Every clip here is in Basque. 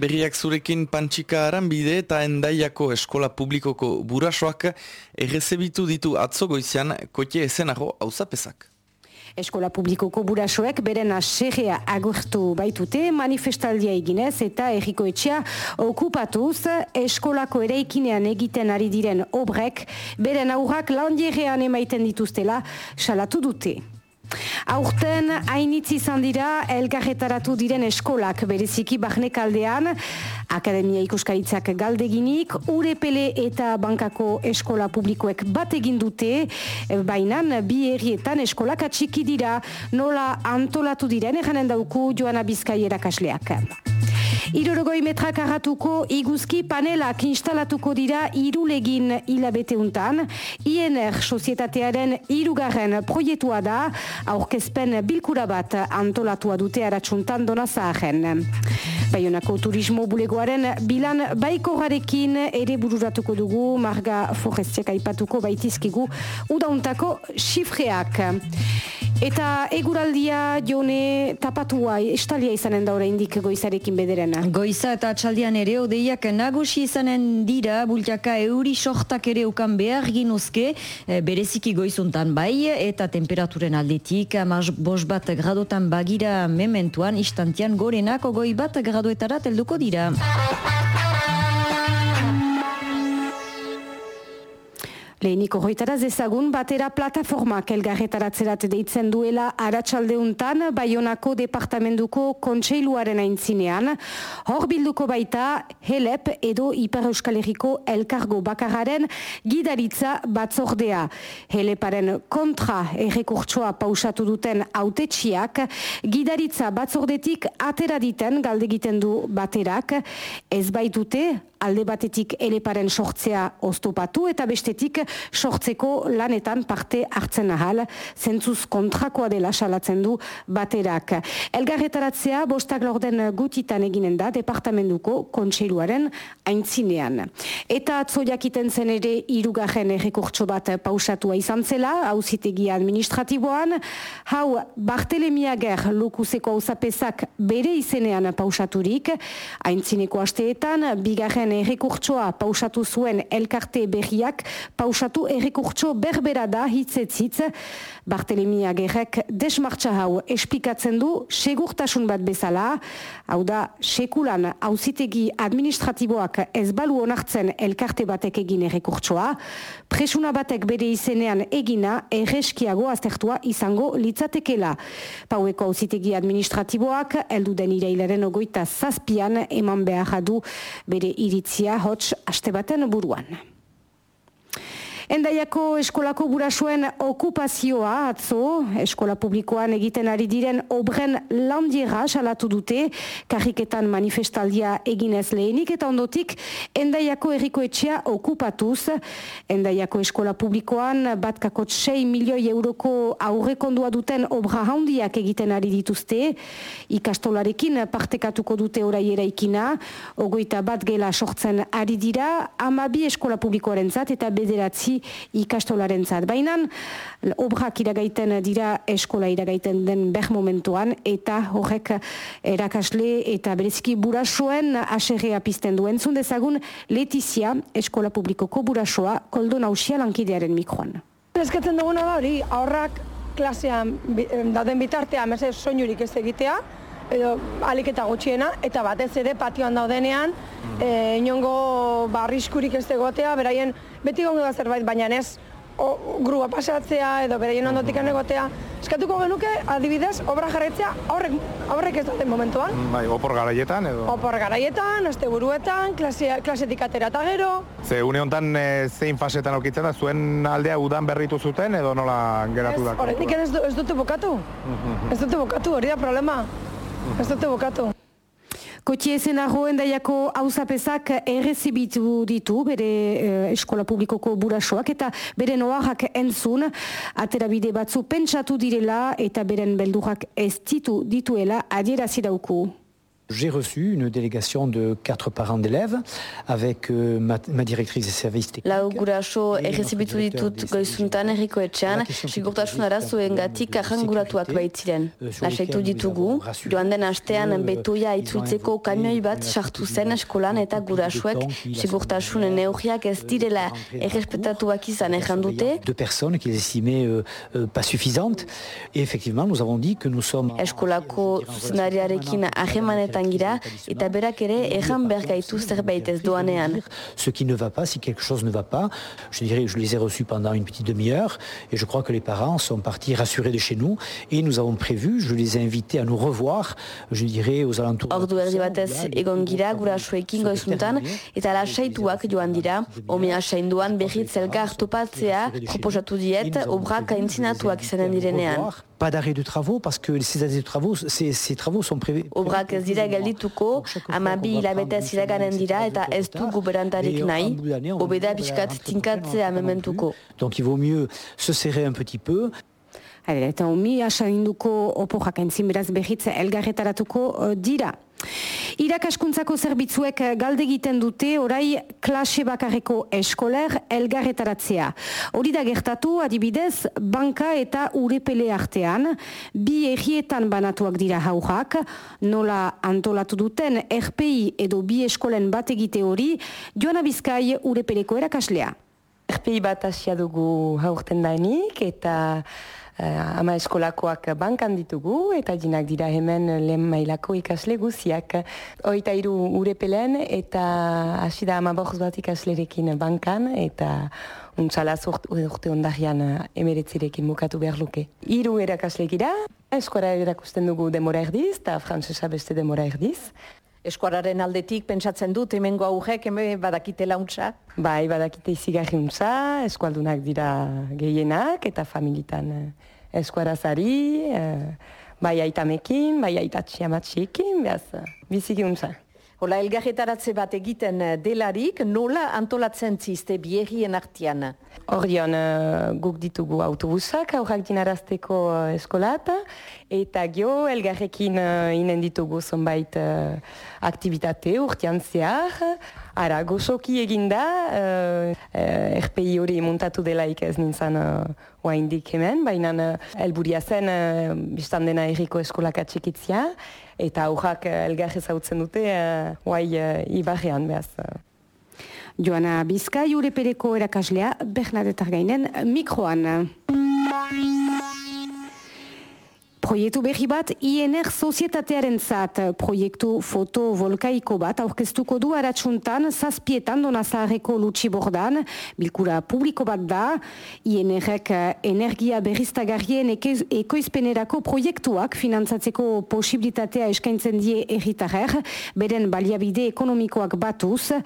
Berriak zurekin pantxika aranbide eta endaiako eskola publikoko burasoak errezebitu ditu atzo goizian kote esenago hauzapezak. Eskola publikoko burasoek beren aserrea agurtu baitute manifestaldia eginez eta erriko etxea okupatuz eskolako ereikinean egiten ari diren obrek beren aurrak landierean emaiten dituztela salatu dute. Aurten, hainitzi izan dira, elgarretaratu diren eskolak bereziki barnekaldean, Akademia ikuskaritzak galdeginik, urepele eta bankako eskola publikoek bat egin dute, bainan bi herrietan eskolak atxiki dira, nola antolatu diren, eganen dauku Joana Bizkai erakasleak. Irorogoi metrak arratuko iguzki panelak instalatuko dira irulegin hilabete untan. INR sozietatearen irugarren proiektua da, aurkezpen bilkura bat antolatua dute aratsuntan dona zaharen. Baionako turismo bulegoaren bilan baiko garekin ere bururatuko dugu, marga forestiak aipatuko baitizkigu udauntako xifreak. Eta eguraldia jone tapatua estalia izanen da indik goizarekin bederena. Goiza eta atxaldian ere odeiak nagusi izanen dira, bultiaka euri sohtak ere ukan behar ginuzke, e, bereziki goizuntan bai, eta temperaturen aldetik, amaz bos bat gradotan bagira mementuan, istantian gorenako goi bat gradoetara telduko dira. Lehenik horretaraz ezagun batera plataformak elgarretaratzerat deitzen duela aratsaldeuntan Baionako departamentuko kontseiluaren aintzinean. Hor bilduko baita Helep edo Ipar Euskal Herriko elkargo bakararen gidaritza batzordea. Heleparen kontra errekurtsoa pausatu duten autetxiak gidaritza batzordetik atera diten galdegiten du baterak. Ez baitute alde batetik eleparen sortzea oztopatu eta bestetik sortzeko lanetan parte hartzen ahal, zentzuz kontrakoa dela salatzen du baterak. Elgarretaratzea bostak lorden gutitan eginen da departamentuko kontseiluaren aintzinean. Eta atzo jakiten zen ere irugarren errekurtso bat pausatua izan zela, hauzitegi administratiboan, hau Bartelemiager lukuzeko hauzapezak bere izenean pausaturik, aintzineko asteetan, bigarren errekurtsoa pausatu zuen elkarte berriak, pausatu errekurtso berbera da hitzetzitz, Bartelemia gerrek desmartza hau espikatzen du segurtasun bat bezala, hau da sekulan hauzitegi administratiboak ez balu onartzen elkarte batek egin errekurtsoa, presuna batek bere izenean egina erreskiago aztertua izango litzatekela. Paueko hauzitegi administratiboak, eldu den ireilaren ogoita zazpian eman behar du bere iritzia hots aste baten buruan. Endaiako eskolako burasuen okupazioa atzo, eskola publikoan egiten ari diren obren landiera salatu dute, karriketan manifestaldia eginez lehenik eta ondotik Endaiako erriko etxea okupatuz. Endaiako eskola publikoan batkako 6 milioi euroko aurrekondua duten obra handiak egiten ari dituzte, ikastolarekin partekatuko dute orai eraikina, ogoita bat gela sortzen ari dira, amabi eskola publikoaren zat eta bederatzi ikastolaren zat. Baina, obrak iragaiten dira eskola iragaiten den ber momentuan, eta horrek erakasle eta bereziki burasoen aserrea pizten duen. Zundezagun, Letizia, eskola publikoko burasoa, koldo nausia lankidearen mikroan. Eskatzen duguna da hori, aurrak klasean dauden bitartea, mese soinurik ez egitea, edo alik eta gutxiena, eta batez ere patioan daudenean, mm. e, inongo barriskurik ez egotea, beraien beti gongo da zerbait, baina ez o, grua pasatzea edo beraien ondotik egotea. Eskatuko genuke, adibidez, obra jarretzea aurrek, aurrek ez daten momentuan. Bai, opor garaietan edo? Opor garaietan, azte buruetan, klase, klasetik atera eta gero. Ze, une honetan e, zein fasetan okitzen da, zuen aldea udan berritu zuten edo nola geratu dako? Horretik ez, ez dute bukatu. Ez dute bukatu, hori da problema. Ez dute bukatu. Kotie ezen arroen daiako hauzapezak errezibitu ditu bere eh, eskola publikoko burasoak eta bere noarrak entzun aterabide batzu pentsatu direla eta beren beldurrak ez ditu dituela adierazi dauku. J'ai reçu une délégation de quatre parents d'élèves avec euh, ma, ma directrice des services techniques. Lau guraso errezibitu ditut goizuntan erriko etxean, sigurtasun arazuen gatik arranguratuak baitziren. Lasaitu ditugu, joan den astean betoia itzultzeko kamioi bat sartu zen eskolan eta gurasoek sigurtasun neurriak ez direla errespetatuak izan errandute. De personnes qu'ils estimaient euh, euh, pas suffisantes. Et effectivement, nous avons dit que nous sommes... Eskolako zuzendariarekin ahemanetan gira eta berak ere erran behar gaitu zerbait ez doanean. Ce qui ne va pas, si quelque chose ne va pas, je dirais, je les ai reçus pendant une petite demi-heure et je crois que les parents sont partis rassurés de chez nous et nous avons prévu, je les ai invités à nous revoir, je dirais, aux alentours... Ordu erdi batez egon gira gurasoekin goizuntan eta lasaituak joan dira. Omea sainduan berriz elgar topatzea proposatu diet obrak aintzinatuak izanen direnean. Pas d'arrêt de travaux parce que ces arrêts de travaux, ces, ces travaux sont prévus. Obrak ez dira geldituko, amabi hilabetez iraganen dira eta ez dugu berantarik nahi, obeda pixkat tinkatzea mementuko. Donc il vaut mieux se serrer un petit peu. Hala, eta omi asainduko oporrak entzin beraz berritze elgarretaratuko uh, dira. Irakaskuntzako zerbitzuek galde egiten dute orai klase bakarreko eskoler elgarretaratzea. Hori da gertatu adibidez banka eta urepele artean, bi errietan banatuak dira haujak, nola antolatu duten RPI edo bi eskolen bat egite hori, joan abizkai urepeleko erakaslea. RPI bat asia dugu haurten dainik eta ama eskolakoak bankan ditugu eta dinak dira hemen lehen mailako ikasle guziak. Oita iru urepelen eta hasi da ama bat ikaslerekin bankan eta untzala urte ondarian emeretzirekin bukatu behar luke. Iru erakasle gira, eskora erakusten dugu demora erdiz eta frantzesa beste demora erdiz. Eskuararen aldetik pentsatzen dut hemengo aurrek hemen badakite launtza? Bai, badakite izigarri untza, eskualdunak dira gehienak eta familitan eskuarazari, bai aitamekin, bai aitatxiamatsiekin, behaz, biziki untza. Hola, elgarretaratze bat egiten delarik, nola antolatzen zizte bierrien artian? Orion, uh, guk ditugu autobusak aurrak dinarazteko uh, eskolata, eta gio elgarrekin uh, inen ditugu zonbait uh, aktivitate urtean zehar. Ara, gozoki eginda, uh, uh, RPI hori montatu delaik ez nintzen uh, oaindik hemen, baina uh, elburia zen uh, biztan dena erriko eskolak atxikitzia, eta aurrak uh, elgarre zautzen dute uh, oai uh, ibarrean behaz. Joana Bizkai urepereko erakaslea Bernadette Argainen mikroan. Proiektu berri bat INR sozietatearen zat. Proiektu fotovolkaiko bat aurkeztuko du aratsuntan zazpietan donazaharreko lutsi bordan. Bilkura publiko bat da. INRek energia berriztagarrien ekoizpenerako proiektuak finantzatzeko posibilitatea eskaintzen die erritarrer beren baliabide ekonomikoak batuz.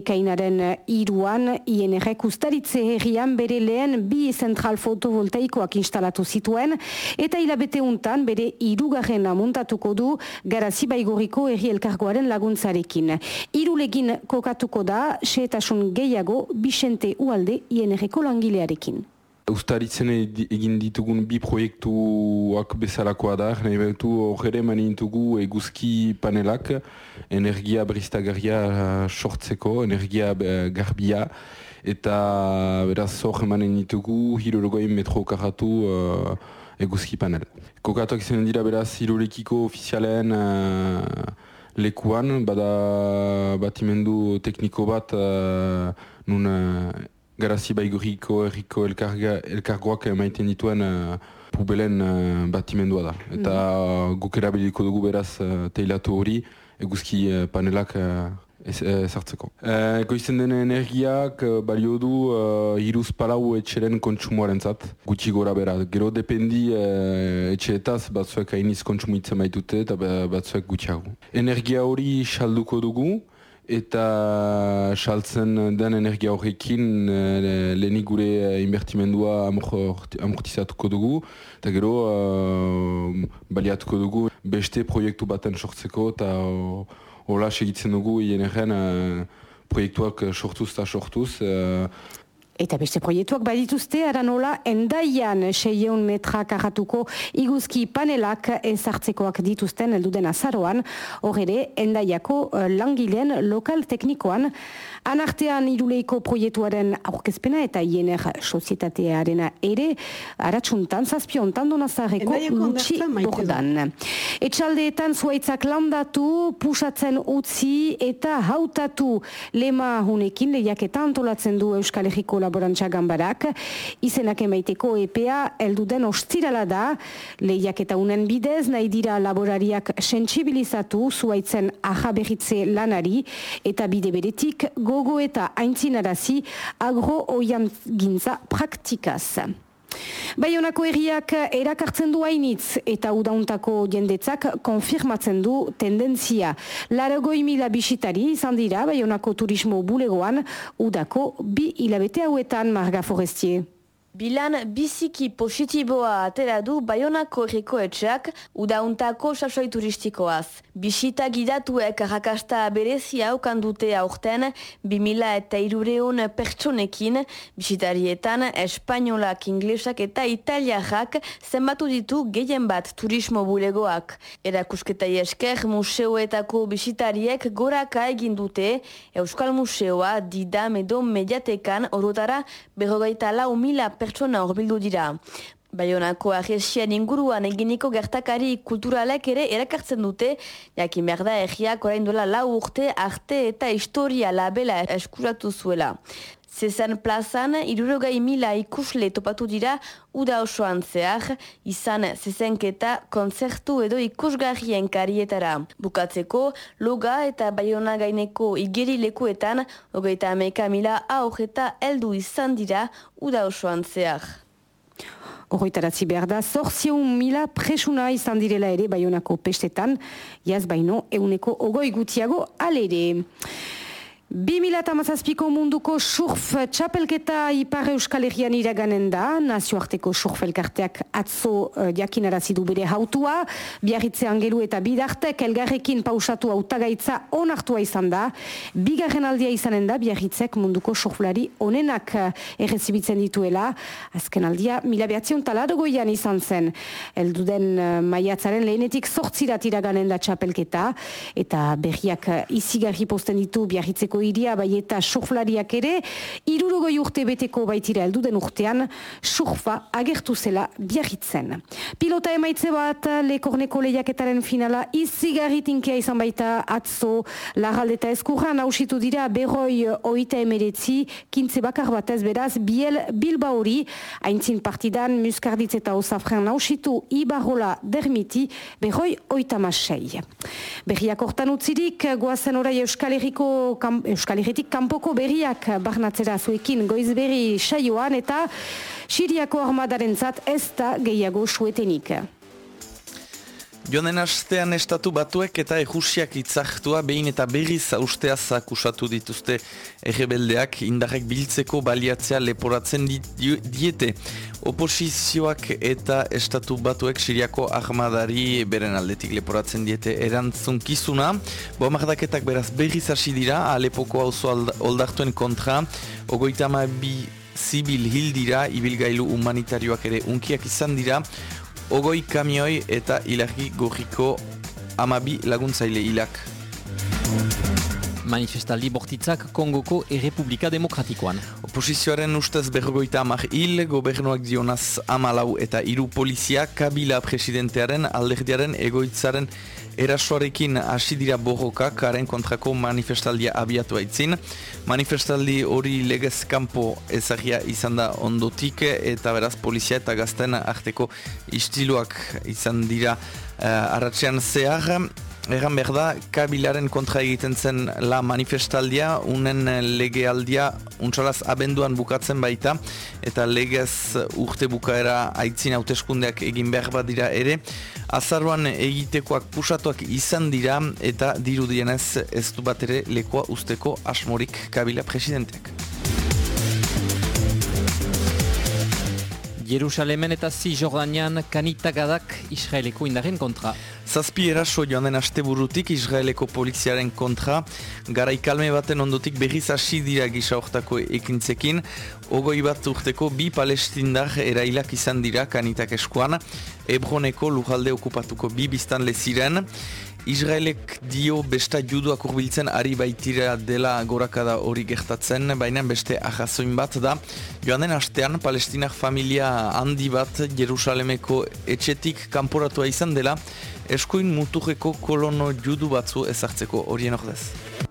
Ekainaren iruan INRek ustaritze herrian bere lehen bi zentral fotovoltaikoak instalatu zituen. Eta hilabete untan bere irugarren amuntatuko du garazi baigoriko erri elkargoaren laguntzarekin. Irulegin kokatuko da, seetasun gehiago, Bixente Ualde INR-eko langilearekin. Uztaritzen egin ditugun bi proiektuak bezalakoa da, nahi betu horre manintugu eguzki panelak, energia bristagarria sortzeko, energia garbia, eta beraz hor emanen ditugu hirurgoin metro karratu uh, eguzki panel. Kokatuak izan dira beraz hirurekiko ofizialen uh, lekuan, bada batimendu tekniko bat uh, nun uh, garazi baiguriko erriko elkarga, elkargoak maiten dituen uh, pubelen uh, batimendua da. Eta mm. guk erabiliko dugu beraz uh, teilatu hori eguzki uh, panelak uh, sartzeko. Uh, Goizen den energiak uh, balio du uh, hiruz palau etxeren kontsumoaren zat, gutxi gora bera. Gero dependi uh, etxeetaz batzuek hainiz kontsumuitzen baitute eta batzuek gutxiago. Energia hori salduko dugu, eta saltzen den energia horrekin uh, lehenik gure invertimendua amortizatuko dugu, eta gero uh, baliatuko dugu beste proiektu baten sortzeko eta uh, Hola, segitzen dugu INR-en uh, proiektuak sortuz eta sortuz. Uh, Eta beste proiektuak badituzte, aranola endaian seieun metra karratuko iguzki panelak ezartzekoak dituzten elduden azaroan, horre endaiako eh, langileen lokal teknikoan, anartean iruleiko proiektuaren aurkezpena eta INR sozietatearena ere, aratsuntan, zazpiontan donazareko nutsi bordan. Etxaldeetan zuaitzak landatu, pusatzen utzi eta hautatu. Lema hunekin lehiaketan antolatzen du Euskal Herriko laborantza gambarak. Izenak emaiteko EPA elduden ostirala da, lehiak eta unen bidez, nahi dira laborariak sensibilizatu zuaitzen ahaberitze lanari eta bide beretik gogo eta aintzinarazi agro oian gintza praktikaz. Baionako erriak erakartzen du hainitz eta udauntako jendetzak konfirmatzen du tendentzia. Laragoi mila bisitari izan dira Baionako turismo bulegoan udako bi hilabete hauetan marga forestier. Bilan biziki positiboa atera du Bayonako errikoetxeak udauntako sasoi turistikoaz. Bisita gidatuek rakasta berezia aukan dute aurten 2000 eta irureun pertsonekin, bisitarietan espainolak, inglesak eta italiarrak zenbatu ditu gehien bat turismo bulegoak. Erakusketai esker museoetako bisitariek goraka egin dute Euskal Museoa didam edo mediatekan orotara berrogeita lau mila pertsonekin pertsona horbildu dira. Baionako agesian inguruan eginiko gertakari kulturalek ere erakartzen dute, jakin behar da egiak orain duela lau urte arte eta historia labela eskuratu zuela. Zezen plazan, irurogai mila ikusle topatu dira uda osoan zehar, izan zezenketa konzertu edo ikusgarrien karietara. Bukatzeko, loga eta baiona gaineko igeri lekuetan, ogeita ameka mila aur eta eldu izan dira uda osoan zehar. Horroitaratzi behar da, zorzion mila presuna izan direla ere baionako pestetan, jaz baino euneko ogoi gutiago alere. 2008ko munduko surf txapelketa ipar euskal herrian iraganen da, nazioarteko surf elkarteak atzo uh, jakinarazi du bere hautua, biarritze angelu eta bidartek elgarrekin pausatu autagaitza onartua izan da, bigarren aldia izanen da biarritzek munduko surflari onenak uh, errezibitzen dituela, azken aldia mila behatzion taladogoian izan zen, elduden uh, maiatzaren lehenetik sortzirat iraganen da txapelketa, eta berriak uh, izigarri posten ditu biarritzeko iria bai eta surflariak ere, irurogoi urte beteko baitira den urtean, surfa agertu zela biarritzen. Pilota emaitze bat, lekorneko lehiaketaren finala, izigarritinkea izan baita atzo, lagalde eta eskurra nausitu dira berroi oita emeretzi, kintze bakar batez beraz, biel bilba haintzin partidan, muskarditz eta osafren nausitu, ibarrola dermiti, berroi oita masei. Berriak hortan utzirik, goazen orai Euskal Herriko Euskal Herritik kanpoko berriak barnatzera zuekin goiz berri saioan eta Siriako armadaren zat ez da gehiago suetenik. Jonen astean estatu batuek eta ejusiak itzartua behin eta berriz austeaz akusatu dituzte errebeldeak indarrek biltzeko baliatzea leporatzen diete. Oposizioak eta estatu batuek siriako ahmadari beren aldetik leporatzen diete erantzunkizuna. Bomardaketak beraz berriz hasi dira, alepoko hauzo oldartuen kontra, ogoita bi zibil hildira, ibilgailu humanitarioak ere unkiak izan dira, ogoi kamioi eta ilargi gorriko amabi laguntzaile hilak manifestaldi bortitzak Kongoko Errepublika Demokratikoan. Oposizioaren ustez berrogoita amak hil, gobernuak dionaz amalau eta hiru polizia Kabila presidentearen alderdiaren egoitzaren erasoarekin hasi dira borroka karen kontrako manifestaldia abiatu haitzin. Manifestaldi hori legez kanpo ezagia izan da ondotik eta beraz polizia eta gazten arteko istiluak izan dira uh, arratxean zehar. Egan behar da, kabilaren kontra egiten zen la manifestaldia, unen legealdia untsalaz abenduan bukatzen baita, eta legez urte bukaera aitzin hauteskundeak egin behar bat dira ere. Azaruan egitekoak pusatuak izan dira, eta dirudienez ez du bat ere lekoa usteko asmorik kabila presidenteak. Jerusalemen eta Zizordanean kanitagadak Israeleko indaren kontra. Zazpi eraso joan den asteburutik Israeleko poliziaren kontra, garaikalme baten ondotik berriz hasi dira gisa hortako ekintzekin, ogoi bat urteko bi palestindar erailak izan dira kanitak eskuan, Ebroneko lujalde okupatuko bi biztan leziren, Israelek dio besta juduak urbiltzen ari baitira dela gorakada hori gertatzen, baina beste ahazoin bat da. Joan den astean, palestinak familia handi bat Jerusalemeko etxetik kanporatua izan dela, eskuin muturreko kolono judu batzu ezartzeko horien ordez.